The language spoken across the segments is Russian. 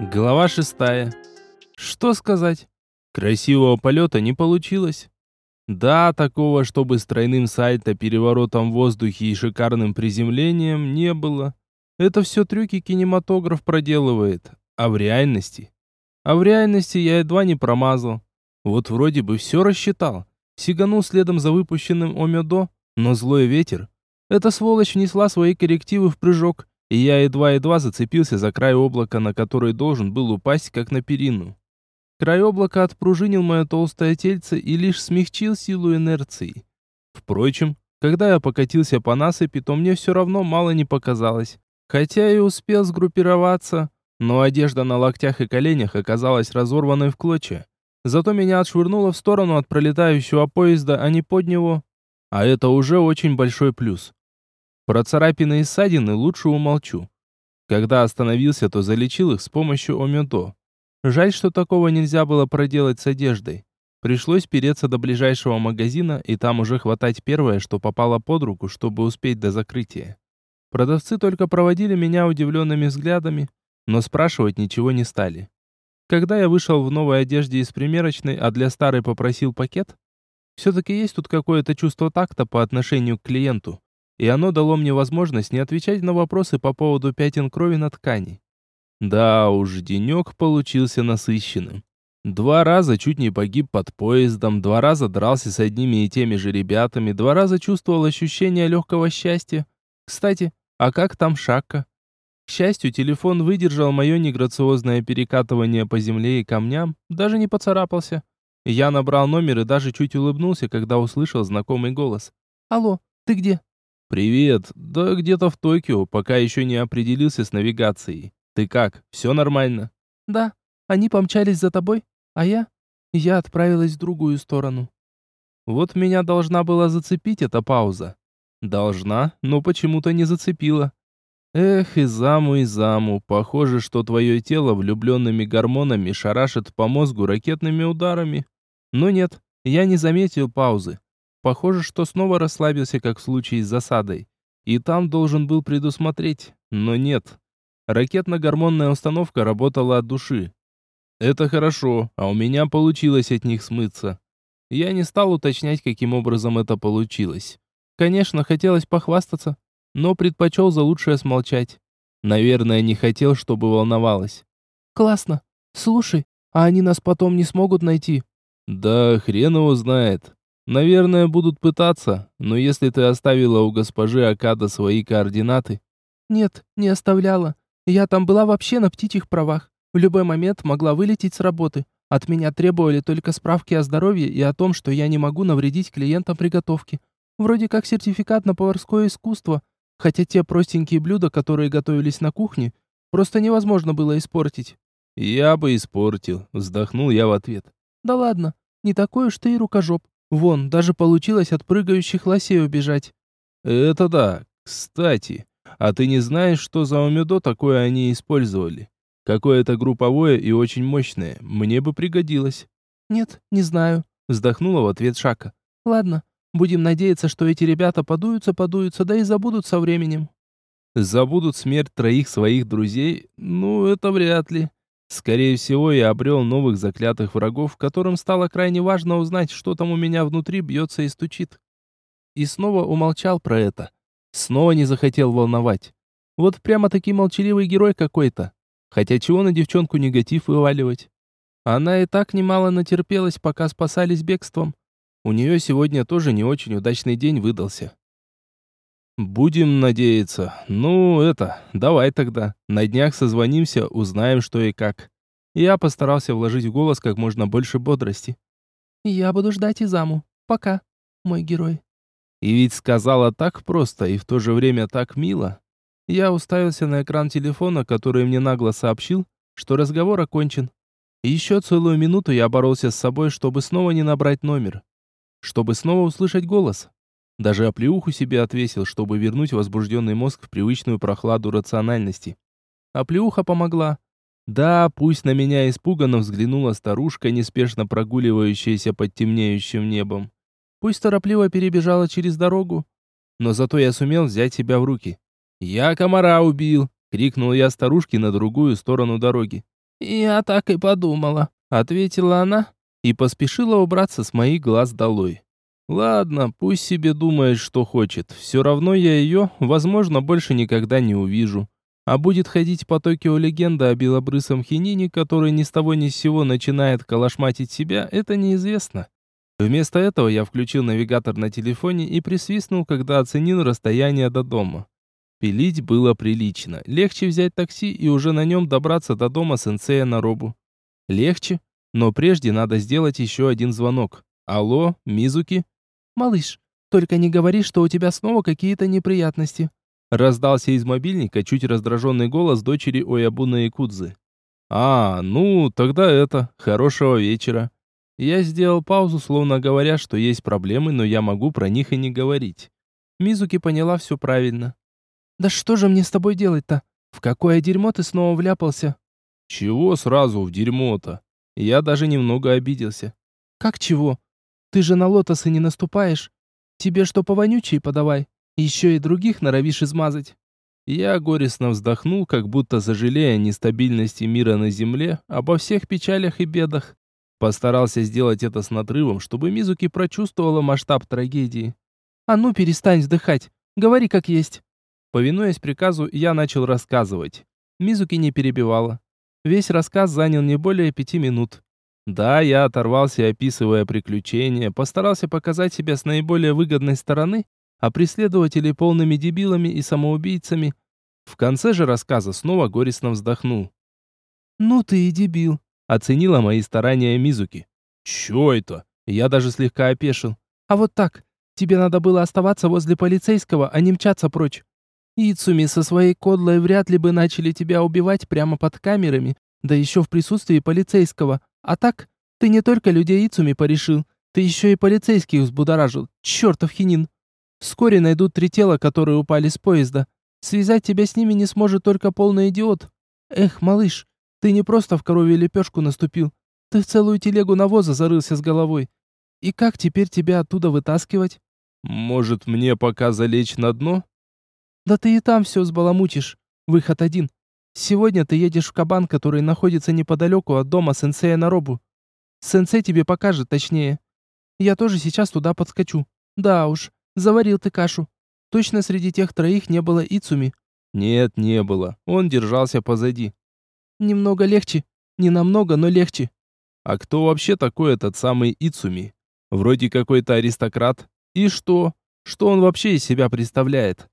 Глава шестая. Что сказать? Красивого полета не получилось. Да, такого, чтобы с тройным сальто, переворотом в воздухе и шикарным приземлением, не было. Это все трюки кинематограф проделывает. А в реальности? А в реальности я едва не промазал. Вот вроде бы все рассчитал. Сиганул следом за выпущенным Омедо, но злой ветер. Эта сволочь внесла свои коррективы в прыжок и я едва-едва зацепился за край облака, на который должен был упасть, как на перину. Край облака отпружинил мое толстое тельце и лишь смягчил силу инерции. Впрочем, когда я покатился по насыпи, то мне все равно мало не показалось. Хотя и успел сгруппироваться, но одежда на локтях и коленях оказалась разорванной в клочья. Зато меня отшвырнуло в сторону от пролетающего поезда, а не под него. А это уже очень большой плюс. Про царапины и ссадины лучше умолчу. Когда остановился, то залечил их с помощью омедо. Жаль, что такого нельзя было проделать с одеждой. Пришлось переться до ближайшего магазина и там уже хватать первое, что попало под руку, чтобы успеть до закрытия. Продавцы только проводили меня удивленными взглядами, но спрашивать ничего не стали. Когда я вышел в новой одежде из примерочной, а для старой попросил пакет, все-таки есть тут какое-то чувство такта по отношению к клиенту, и оно дало мне возможность не отвечать на вопросы по поводу пятен крови на ткани. Да уж, денек получился насыщенным. Два раза чуть не погиб под поездом, два раза дрался с одними и теми же ребятами, два раза чувствовал ощущение легкого счастья. Кстати, а как там Шакка? К счастью, телефон выдержал мое неграциозное перекатывание по земле и камням, даже не поцарапался. Я набрал номер и даже чуть улыбнулся, когда услышал знакомый голос. «Алло, ты где?» «Привет. Да где-то в Токио, пока еще не определился с навигацией. Ты как, все нормально?» «Да. Они помчались за тобой, а я? Я отправилась в другую сторону». Вот меня должна была зацепить эта пауза. Должна, но почему-то не зацепила. Эх, и заму, и заму. Похоже, что твое тело влюбленными гормонами шарашит по мозгу ракетными ударами. Но нет, я не заметил паузы. Похоже, что снова расслабился, как в случае с засадой. И там должен был предусмотреть, но нет. Ракетно-гормонная установка работала от души. Это хорошо, а у меня получилось от них смыться. Я не стал уточнять, каким образом это получилось. Конечно, хотелось похвастаться, но предпочел за лучшее смолчать. Наверное, не хотел, чтобы волновалась. «Классно. Слушай, а они нас потом не смогут найти?» «Да хрен его знает. Наверное, будут пытаться, но если ты оставила у госпожи Акада свои координаты... Нет, не оставляла. Я там была вообще на птичьих правах. В любой момент могла вылететь с работы. От меня требовали только справки о здоровье и о том, что я не могу навредить клиентам приготовки. Вроде как сертификат на поварское искусство, хотя те простенькие блюда, которые готовились на кухне, просто невозможно было испортить. «Я бы испортил», — вздохнул я в ответ. «Да ладно, не такой уж ты и рукожоп. Вон, даже получилось от прыгающих лосей убежать. Это да. Кстати, а ты не знаешь, что за омедо такое они использовали? Какое-то групповое и очень мощное. Мне бы пригодилось. Нет, не знаю, вздохнула в ответ Шака. Ладно, будем надеяться, что эти ребята подуются, подуются, да и забудут со временем. Забудут смерть троих своих друзей? Ну, это вряд ли. Скорее всего, я обрел новых заклятых врагов, которым стало крайне важно узнать, что там у меня внутри бьется и стучит. И снова умолчал про это. Снова не захотел волновать. Вот прямо-таки молчаливый герой какой-то. Хотя чего на девчонку негатив вываливать? Она и так немало натерпелась, пока спасались бегством. У нее сегодня тоже не очень удачный день выдался. «Будем надеяться. Ну, это, давай тогда. На днях созвонимся, узнаем, что и как». Я постарался вложить в голос как можно больше бодрости. «Я буду ждать Изаму. Пока, мой герой». И ведь сказала так просто и в то же время так мило. Я уставился на экран телефона, который мне нагло сообщил, что разговор окончен. еще целую минуту я боролся с собой, чтобы снова не набрать номер. Чтобы снова услышать голос. Даже оплеуху себе отвесил, чтобы вернуть возбужденный мозг в привычную прохладу рациональности. Оплеуха помогла. Да, пусть на меня испуганно взглянула старушка, неспешно прогуливающаяся под темнеющим небом. Пусть торопливо перебежала через дорогу. Но зато я сумел взять себя в руки. «Я комара убил!» — крикнул я старушке на другую сторону дороги. «Я так и подумала», — ответила она и поспешила убраться с моих глаз долой. Ладно, пусть себе думает, что хочет. Все равно я ее, возможно, больше никогда не увижу. А будет ходить по Токио легенда о белобрысом хинине, который ни с того ни с сего начинает калашматить себя, это неизвестно. Вместо этого я включил навигатор на телефоне и присвистнул, когда оценил расстояние до дома. Пилить было прилично. Легче взять такси и уже на нем добраться до дома сенсея Наробу. Легче, но прежде надо сделать еще один звонок. Алло, Мизуки? «Малыш, только не говори, что у тебя снова какие-то неприятности». Раздался из мобильника чуть раздраженный голос дочери Оябуна Якудзы. «А, ну, тогда это, хорошего вечера». Я сделал паузу, словно говоря, что есть проблемы, но я могу про них и не говорить. Мизуки поняла все правильно. «Да что же мне с тобой делать-то? В какое дерьмо ты снова вляпался?» «Чего сразу в дерьмо-то?» Я даже немного обиделся. «Как чего? Ты же на лотосы не наступаешь. Тебе что повонючее подавай. Еще и других норовишь измазать. Я горестно вздохнул, как будто сожалея о нестабильности мира на земле, обо всех печалях и бедах. Постарался сделать это с надрывом, чтобы Мизуки прочувствовала масштаб трагедии. «А ну, перестань вздыхать. Говори как есть». Повинуясь приказу, я начал рассказывать. Мизуки не перебивала. Весь рассказ занял не более пяти минут. Да, я оторвался, описывая приключения, постарался показать себя с наиболее выгодной стороны, а преследователей полными дебилами и самоубийцами. В конце же рассказа снова горестно вздохнул. «Ну ты и дебил», — оценила мои старания Мизуки. «Чё это?» Я даже слегка опешил. «А вот так. Тебе надо было оставаться возле полицейского, а не мчаться прочь. Ицуми со своей кодлой вряд ли бы начали тебя убивать прямо под камерами, да еще в присутствии полицейского. А так, ты не только людей Ицуми порешил, ты еще и полицейских взбудоражил. Чертов хинин. Вскоре найдут три тела, которые упали с поезда. Связать тебя с ними не сможет только полный идиот. Эх, малыш, ты не просто в коровью лепешку наступил. Ты в целую телегу навоза зарылся с головой. И как теперь тебя оттуда вытаскивать? Может, мне пока залечь на дно? Да ты и там все сбаламутишь. Выход один. Сегодня ты едешь в кабан, который находится неподалеку от дома сенсея Наробу. Сенсей тебе покажет точнее. Я тоже сейчас туда подскочу. Да уж, заварил ты кашу. Точно среди тех троих не было Ицуми. Нет, не было. Он держался позади. Немного легче. Не намного, но легче. А кто вообще такой этот самый Ицуми? Вроде какой-то аристократ. И что? Что он вообще из себя представляет?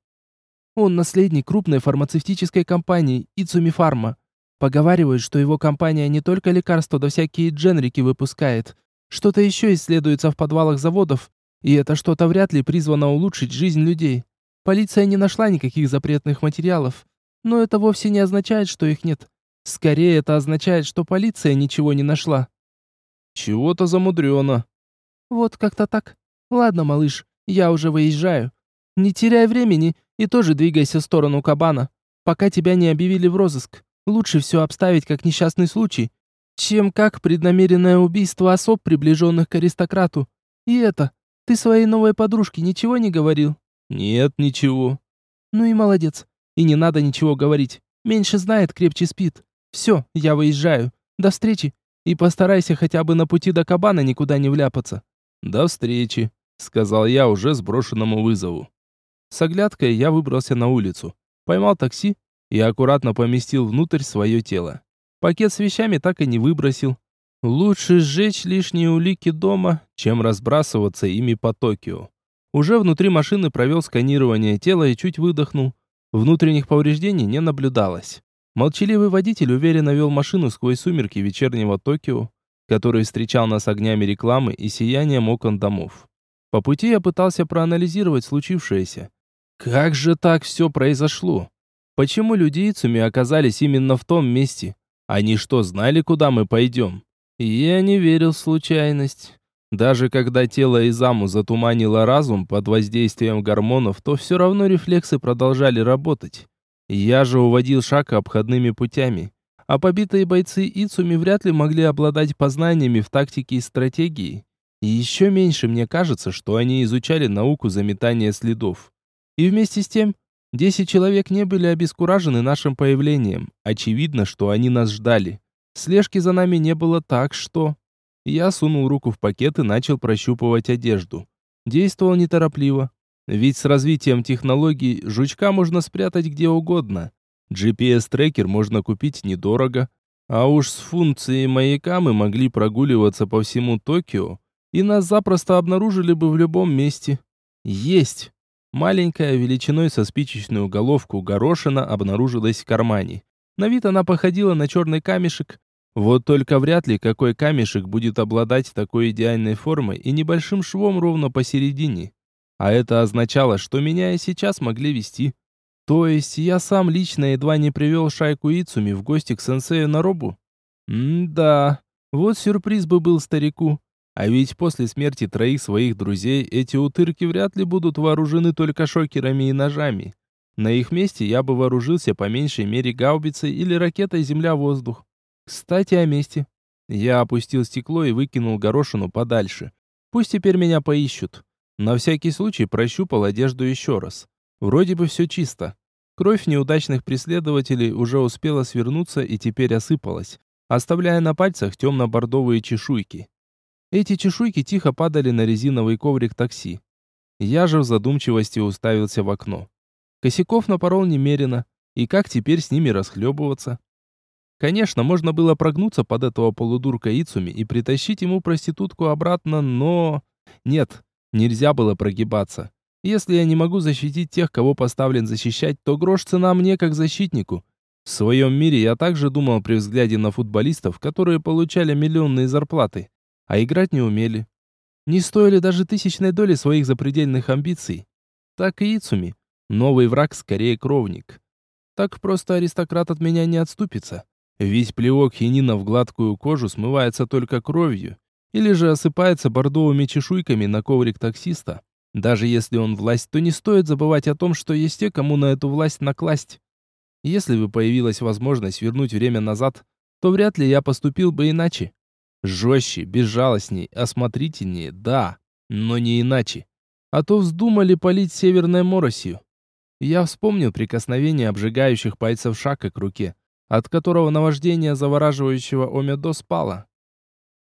Он наследник крупной фармацевтической компании Ицуми Фарма. Поговаривают, что его компания не только лекарства, да всякие дженрики выпускает. Что-то еще исследуется в подвалах заводов, и это что-то вряд ли призвано улучшить жизнь людей. Полиция не нашла никаких запретных материалов, но это вовсе не означает, что их нет. Скорее, это означает, что полиция ничего не нашла. Чего-то замудрено. Вот как-то так. Ладно, малыш, я уже выезжаю. Не теряй времени и тоже двигайся в сторону кабана, пока тебя не объявили в розыск. Лучше все обставить как несчастный случай, чем как преднамеренное убийство особ, приближенных к аристократу. И это, ты своей новой подружке ничего не говорил? Нет, ничего. Ну и молодец. И не надо ничего говорить. Меньше знает, крепче спит. Все, я выезжаю. До встречи. И постарайся хотя бы на пути до кабана никуда не вляпаться. До встречи, сказал я уже сброшенному вызову. С оглядкой я выбрался на улицу, поймал такси и аккуратно поместил внутрь свое тело. Пакет с вещами так и не выбросил. Лучше сжечь лишние улики дома, чем разбрасываться ими по Токио. Уже внутри машины провел сканирование тела и чуть выдохнул. Внутренних повреждений не наблюдалось. Молчаливый водитель уверенно вел машину сквозь сумерки вечернего Токио, который встречал нас огнями рекламы и сиянием окон домов. По пути я пытался проанализировать случившееся. Как же так все произошло? Почему люди Ицуми оказались именно в том месте? Они что, знали, куда мы пойдем? Я не верил в случайность. Даже когда тело Изаму затуманило разум под воздействием гормонов, то все равно рефлексы продолжали работать. Я же уводил шаг обходными путями. А побитые бойцы Ицуми вряд ли могли обладать познаниями в тактике и стратегии. И еще меньше мне кажется, что они изучали науку заметания следов. И вместе с тем, десять человек не были обескуражены нашим появлением. Очевидно, что они нас ждали. Слежки за нами не было так, что... Я сунул руку в пакет и начал прощупывать одежду. Действовал неторопливо. Ведь с развитием технологий жучка можно спрятать где угодно. GPS-трекер можно купить недорого. А уж с функцией маяка мы могли прогуливаться по всему Токио, и нас запросто обнаружили бы в любом месте. Есть! Маленькая, величиной со спичечную головку горошина обнаружилась в кармане. На вид она походила на черный камешек. Вот только вряд ли какой камешек будет обладать такой идеальной формой и небольшим швом ровно посередине. А это означало, что меня и сейчас могли вести. То есть я сам лично едва не привел шайку Ицуми в гости к сенсею на робу? М-да, вот сюрприз бы был старику. А ведь после смерти троих своих друзей эти утырки вряд ли будут вооружены только шокерами и ножами. На их месте я бы вооружился по меньшей мере гаубицей или ракетой земля-воздух. Кстати, о месте. Я опустил стекло и выкинул горошину подальше. Пусть теперь меня поищут. На всякий случай прощупал одежду еще раз. Вроде бы все чисто. Кровь неудачных преследователей уже успела свернуться и теперь осыпалась, оставляя на пальцах темно-бордовые чешуйки. Эти чешуйки тихо падали на резиновый коврик такси. Я же в задумчивости уставился в окно. Косяков напорол немерено, и как теперь с ними расхлебываться? Конечно, можно было прогнуться под этого полудурка Ицуми и притащить ему проститутку обратно, но... Нет, нельзя было прогибаться. Если я не могу защитить тех, кого поставлен защищать, то грош цена мне как защитнику. В своем мире я также думал при взгляде на футболистов, которые получали миллионные зарплаты а играть не умели. Не стоили даже тысячной доли своих запредельных амбиций. Так и Ицуми. Новый враг скорее кровник. Так просто аристократ от меня не отступится. Ведь плевок хинина в гладкую кожу смывается только кровью, или же осыпается бордовыми чешуйками на коврик таксиста. Даже если он власть, то не стоит забывать о том, что есть те, кому на эту власть накласть. Если бы появилась возможность вернуть время назад, то вряд ли я поступил бы иначе. Жестче, безжалостней, осмотрительнее, да, но не иначе. А то вздумали полить северной моросью. Я вспомнил прикосновение обжигающих пальцев шака к руке, от которого наваждение завораживающего омедо спало.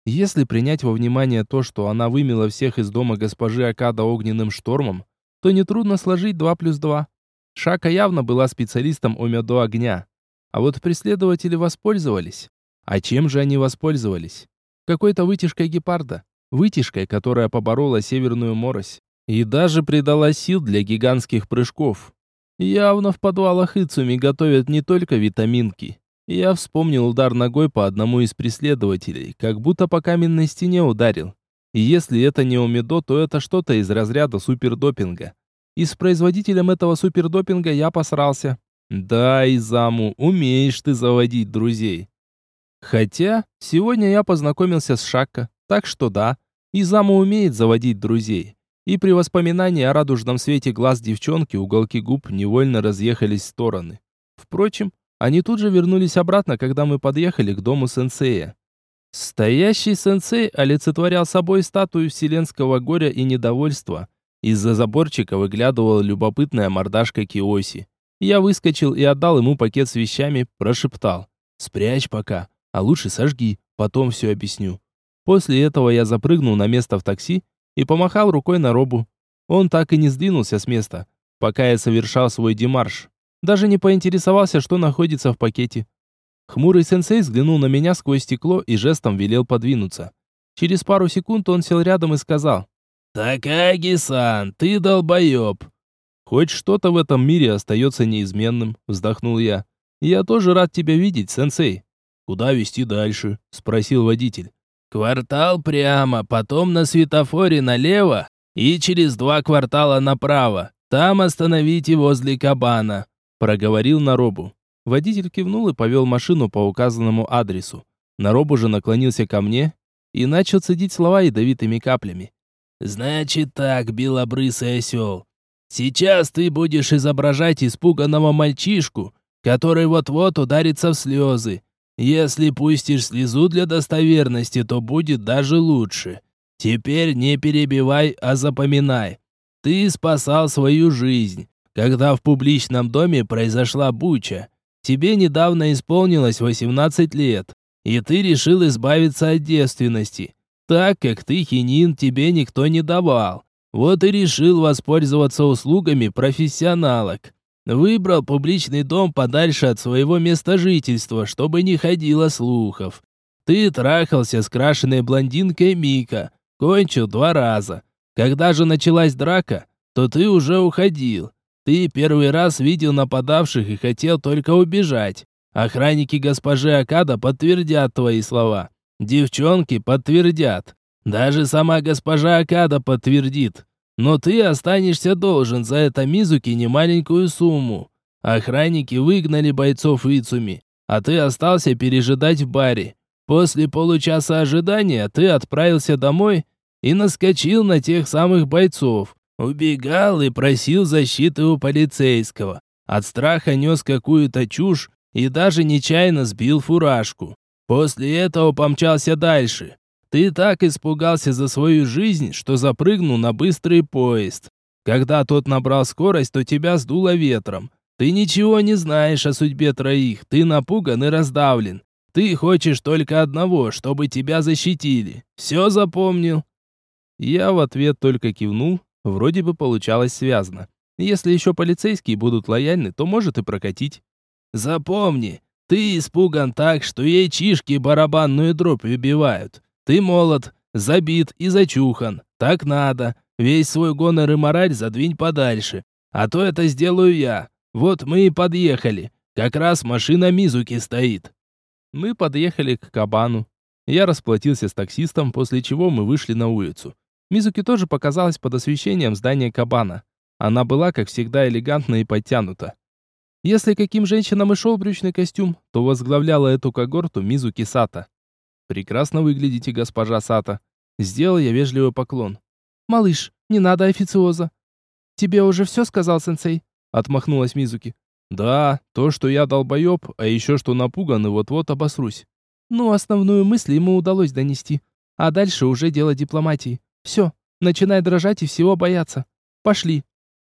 Если принять во внимание то, что она вымела всех из дома госпожи Акада огненным штормом, то нетрудно сложить 2 плюс 2. Шака явно была специалистом омедо огня. А вот преследователи воспользовались. А чем же они воспользовались? Какой-то вытяжкой гепарда, вытяжкой, которая поборола северную морось и даже придала сил для гигантских прыжков. Явно в подвалах Ицуми готовят не только витаминки. Я вспомнил удар ногой по одному из преследователей, как будто по каменной стене ударил. И если это не Омидо, то это что-то из разряда супердопинга. И с производителем этого супердопинга я посрался. Да, Изаму, умеешь ты заводить друзей. Хотя, сегодня я познакомился с Шакко, так что да, Изама умеет заводить друзей. И при воспоминании о радужном свете глаз девчонки уголки губ невольно разъехались в стороны. Впрочем, они тут же вернулись обратно, когда мы подъехали к дому сенсея. Стоящий сенсей олицетворял собой статую вселенского горя и недовольства. Из-за заборчика выглядывала любопытная мордашка Киоси. Я выскочил и отдал ему пакет с вещами, прошептал. «Спрячь пока, а лучше сожги, потом все объясню. После этого я запрыгнул на место в такси и помахал рукой на робу. Он так и не сдвинулся с места, пока я совершал свой демарш. Даже не поинтересовался, что находится в пакете. Хмурый сенсей взглянул на меня сквозь стекло и жестом велел подвинуться. Через пару секунд он сел рядом и сказал. «Такаги-сан, ты долбоеб!» «Хоть что-то в этом мире остается неизменным», — вздохнул я. «Я тоже рад тебя видеть, сенсей». «Куда везти дальше?» – спросил водитель. «Квартал прямо, потом на светофоре налево и через два квартала направо. Там остановите возле кабана», – проговорил Наробу. Водитель кивнул и повел машину по указанному адресу. Наробу же наклонился ко мне и начал цедить слова ядовитыми каплями. «Значит так, белобрысый осел, сейчас ты будешь изображать испуганного мальчишку, который вот-вот ударится в слезы, если пустишь слезу для достоверности, то будет даже лучше. Теперь не перебивай, а запоминай. Ты спасал свою жизнь, когда в публичном доме произошла буча. Тебе недавно исполнилось 18 лет, и ты решил избавиться от девственности, так как ты хинин тебе никто не давал. Вот и решил воспользоваться услугами профессионалок. Выбрал публичный дом подальше от своего места жительства, чтобы не ходило слухов. Ты трахался с крашеной блондинкой Мика, кончил два раза. Когда же началась драка, то ты уже уходил. Ты первый раз видел нападавших и хотел только убежать. Охранники госпожи Акада подтвердят твои слова. Девчонки подтвердят. Даже сама госпожа Акада подтвердит. Но ты останешься должен за это Мизуки немаленькую сумму. Охранники выгнали бойцов Ицуми, а ты остался пережидать в баре. После получаса ожидания ты отправился домой и наскочил на тех самых бойцов. Убегал и просил защиты у полицейского. От страха нес какую-то чушь и даже нечаянно сбил фуражку. После этого помчался дальше. Ты так испугался за свою жизнь, что запрыгнул на быстрый поезд. Когда тот набрал скорость, то тебя сдуло ветром. Ты ничего не знаешь о судьбе троих, ты напуган и раздавлен. Ты хочешь только одного, чтобы тебя защитили. Все запомнил?» Я в ответ только кивнул, вроде бы получалось связно. Если еще полицейские будут лояльны, то может и прокатить. «Запомни, ты испуган так, что яйчишки барабанную дробь выбивают. Ты молод, забит и зачухан. Так надо. Весь свой гонор и мораль задвинь подальше. А то это сделаю я. Вот мы и подъехали. Как раз машина Мизуки стоит. Мы подъехали к кабану. Я расплатился с таксистом, после чего мы вышли на улицу. Мизуки тоже показалась под освещением здания кабана. Она была, как всегда, элегантна и подтянута. Если каким женщинам и шел брючный костюм, то возглавляла эту когорту Мизуки Сата. «Прекрасно выглядите, госпожа Сата». Сделал я вежливый поклон. «Малыш, не надо официоза». «Тебе уже все сказал сенсей?» Отмахнулась Мизуки. «Да, то, что я долбоеб, а еще что напуган и вот-вот обосрусь». Ну, основную мысль ему удалось донести. А дальше уже дело дипломатии. Все, начинай дрожать и всего бояться. Пошли.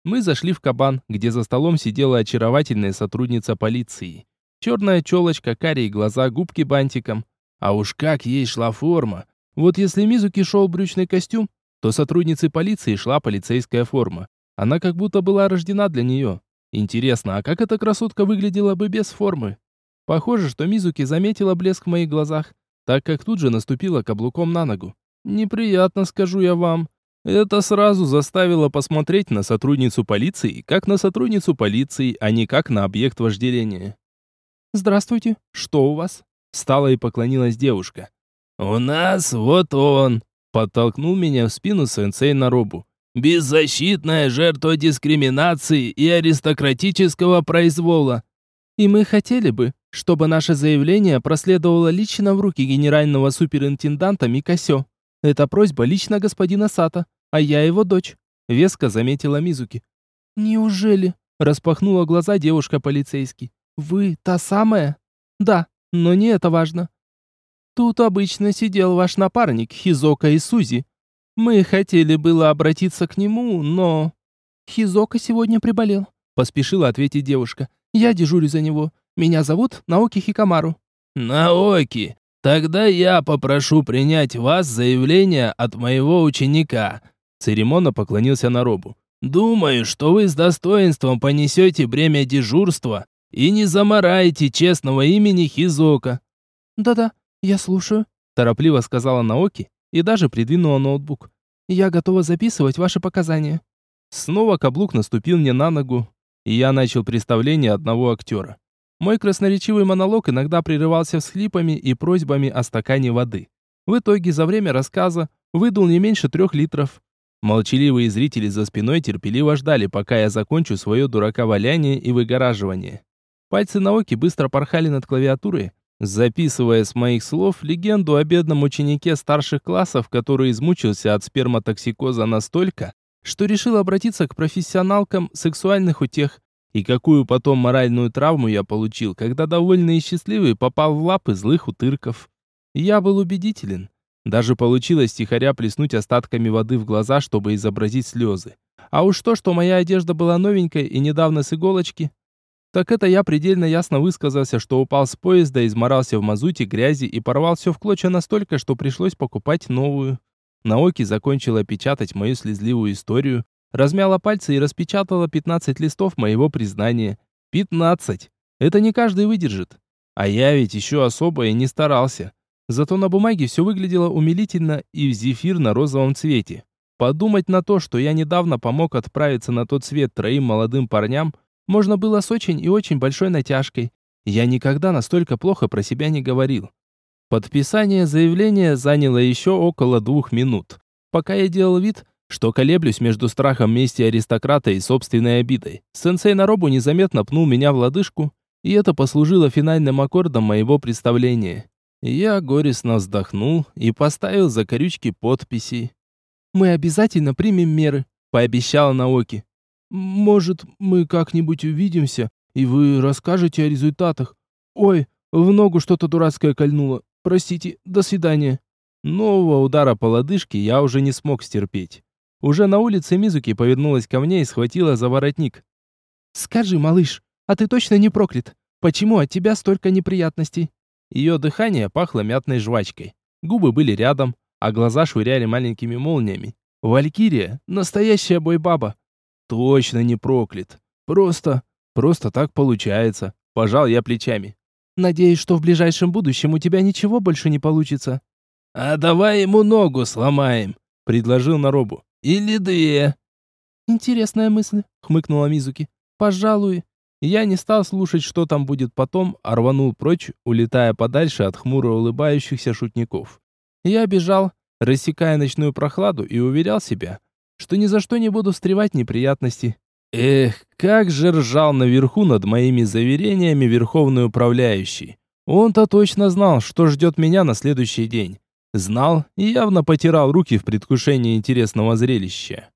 Мы зашли в кабан, где за столом сидела очаровательная сотрудница полиции. Черная челочка, карие глаза, губки бантиком. А уж как ей шла форма. Вот если Мизуки шел брючный костюм, то сотруднице полиции шла полицейская форма. Она как будто была рождена для нее. Интересно, а как эта красотка выглядела бы без формы? Похоже, что Мизуки заметила блеск в моих глазах, так как тут же наступила каблуком на ногу. Неприятно, скажу я вам. Это сразу заставило посмотреть на сотрудницу полиции, как на сотрудницу полиции, а не как на объект вожделения. «Здравствуйте, что у вас?» Встала и поклонилась девушка. «У нас вот он!» Подтолкнул меня в спину сенсей на робу. «Беззащитная жертва дискриминации и аристократического произвола». «И мы хотели бы, чтобы наше заявление проследовало лично в руки генерального суперинтенданта Микасё. Это просьба лично господина Сата, а я его дочь», — веско заметила Мизуки. «Неужели?» — распахнула глаза девушка-полицейский. «Вы та самая?» «Да», но не это важно. Тут обычно сидел ваш напарник Хизока и Сузи. Мы хотели было обратиться к нему, но... Хизока сегодня приболел, поспешила ответить девушка. Я дежурю за него. Меня зовут Наоки Хикамару. Наоки, тогда я попрошу принять вас заявление от моего ученика. Церемонно поклонился на робу. Думаю, что вы с достоинством понесете бремя дежурства и не замарайте честного имени Хизока». «Да-да, я слушаю», – торопливо сказала Наоки и даже придвинула ноутбук. «Я готова записывать ваши показания». Снова каблук наступил мне на ногу, и я начал представление одного актера. Мой красноречивый монолог иногда прерывался всхлипами и просьбами о стакане воды. В итоге за время рассказа выдул не меньше трех литров. Молчаливые зрители за спиной терпеливо ждали, пока я закончу свое дураковаляние и выгораживание. Пальцы Наоки быстро порхали над клавиатурой, записывая с моих слов легенду о бедном ученике старших классов, который измучился от сперматоксикоза настолько, что решил обратиться к профессионалкам сексуальных утех, и какую потом моральную травму я получил, когда довольный и счастливый попал в лапы злых утырков. Я был убедителен. Даже получилось тихоря плеснуть остатками воды в глаза, чтобы изобразить слезы. А уж то, что моя одежда была новенькой и недавно с иголочки, так это я предельно ясно высказался, что упал с поезда, изморался в мазуте, грязи и порвал все в клочья настолько, что пришлось покупать новую. Наоки закончила печатать мою слезливую историю, размяла пальцы и распечатала 15 листов моего признания. 15! Это не каждый выдержит. А я ведь еще особо и не старался. Зато на бумаге все выглядело умилительно и в зефир на розовом цвете. Подумать на то, что я недавно помог отправиться на тот свет троим молодым парням, можно было с очень и очень большой натяжкой. Я никогда настолько плохо про себя не говорил. Подписание заявления заняло еще около двух минут, пока я делал вид, что колеблюсь между страхом мести аристократа и собственной обидой. Сенсей Наробу незаметно пнул меня в лодыжку, и это послужило финальным аккордом моего представления. Я горестно вздохнул и поставил за корючки подписи. Мы обязательно примем меры», — пообещала Наоки. «Может, мы как-нибудь увидимся, и вы расскажете о результатах? Ой, в ногу что-то дурацкое кольнуло. Простите, до свидания». Нового удара по лодыжке я уже не смог стерпеть. Уже на улице Мизуки повернулась ко мне и схватила за воротник. «Скажи, малыш, а ты точно не проклят? Почему от тебя столько неприятностей?» Ее дыхание пахло мятной жвачкой. Губы были рядом, а глаза швыряли маленькими молниями. Валькирия — настоящая бойбаба. Точно не проклят. Просто, просто так получается. Пожал я плечами. Надеюсь, что в ближайшем будущем у тебя ничего больше не получится. А давай ему ногу сломаем, предложил Наробу. Или две. Интересная мысль, хмыкнула Мизуки. Пожалуй. Я не стал слушать, что там будет потом, а рванул прочь, улетая подальше от хмуро улыбающихся шутников. Я бежал, рассекая ночную прохладу, и уверял себя, что ни за что не буду встревать неприятности. Эх, как же ржал наверху над моими заверениями верховный управляющий. Он-то точно знал, что ждет меня на следующий день. Знал и явно потирал руки в предвкушении интересного зрелища.